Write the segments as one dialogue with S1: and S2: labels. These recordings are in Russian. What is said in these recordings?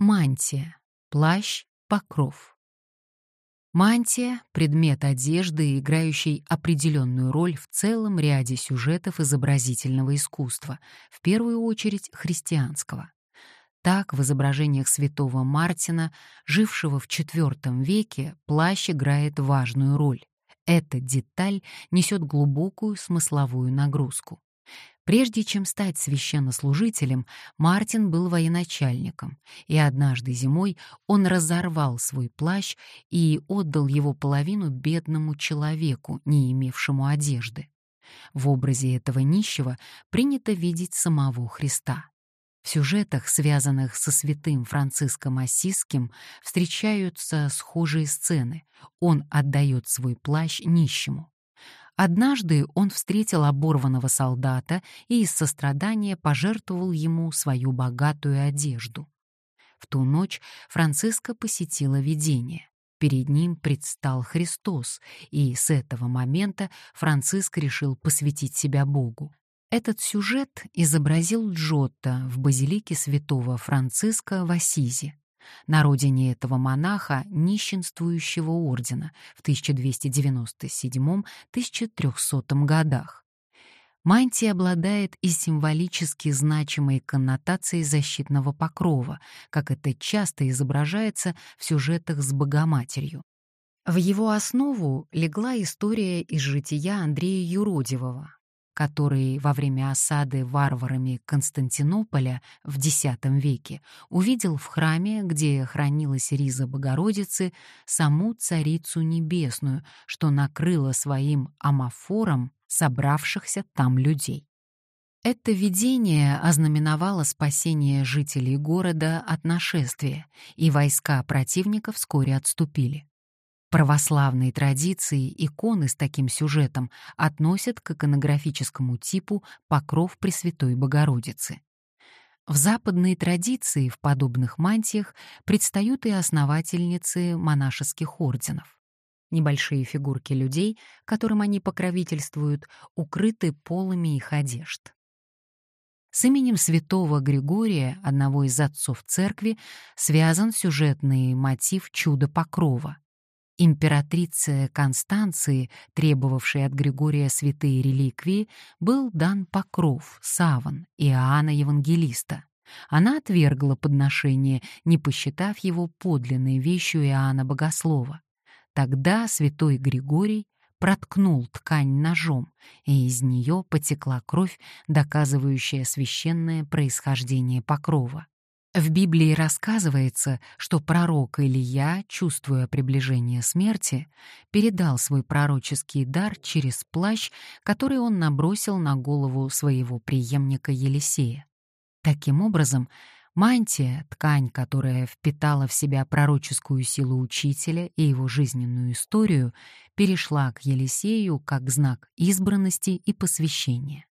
S1: Мантия, плащ, покров. Мантия — предмет одежды, играющий определенную роль в целом ряде сюжетов изобразительного искусства, в первую очередь христианского. Так, в изображениях святого Мартина, жившего в IV веке, плащ играет важную роль. Эта деталь несет глубокую смысловую нагрузку. Прежде чем стать священнослужителем, Мартин был военачальником, и однажды зимой он разорвал свой плащ и отдал его половину бедному человеку, не имевшему одежды. В образе этого нищего принято видеть самого Христа. В сюжетах, связанных со святым Франциском Ассизским, встречаются схожие сцены. Он отдает свой плащ нищему. Однажды он встретил оборванного солдата и из сострадания пожертвовал ему свою богатую одежду. В ту ночь Франциска посетила видение. Перед ним предстал Христос, и с этого момента Франциск решил посвятить себя Богу. Этот сюжет изобразил Джотто в базилике святого Франциска в Ассизе на родине этого монаха нищенствующего ордена в 1297-1300 годах. Мантия обладает и символически значимой коннотацией защитного покрова, как это часто изображается в сюжетах с Богоматерью. В его основу легла история из жития Андрея Юродивого, который во время осады варварами Константинополя в X веке увидел в храме, где хранилась риза Богородицы, саму Царицу Небесную, что накрыла своим амафором собравшихся там людей. Это видение ознаменовало спасение жителей города от нашествия, и войска противника вскоре отступили. Православные традиции иконы с таким сюжетом относят к иконографическому типу покров Пресвятой Богородицы. В западной традиции в подобных мантиях предстают и основательницы монашеских орденов. Небольшие фигурки людей, которым они покровительствуют, укрыты полами их одежд. С именем святого Григория, одного из отцов церкви, связан сюжетный мотив чуда покрова. Императрице Констанции, требовавшей от Григория святые реликвии, был дан покров, саван Иоанна Евангелиста. Она отвергла подношение, не посчитав его подлинной вещью Иоанна Богослова. Тогда святой Григорий проткнул ткань ножом, и из нее потекла кровь, доказывающая священное происхождение покрова. В Библии рассказывается, что пророк Илья, чувствуя приближение смерти, передал свой пророческий дар через плащ, который он набросил на голову своего преемника Елисея. Таким образом, мантия, ткань, которая впитала в себя пророческую силу учителя и его жизненную историю, перешла к Елисею как знак избранности и посвящения.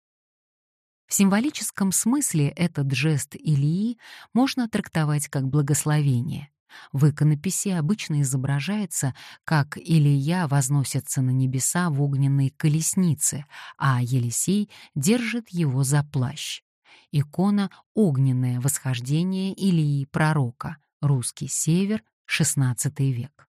S1: В символическом смысле этот жест Илии можно трактовать как благословение. В иконописи обычно изображается, как Илия возносится на небеса в огненной колеснице, а Елисей держит его за плащ. Икона «Огненное восхождение Илии пророка», русский север, XVI век.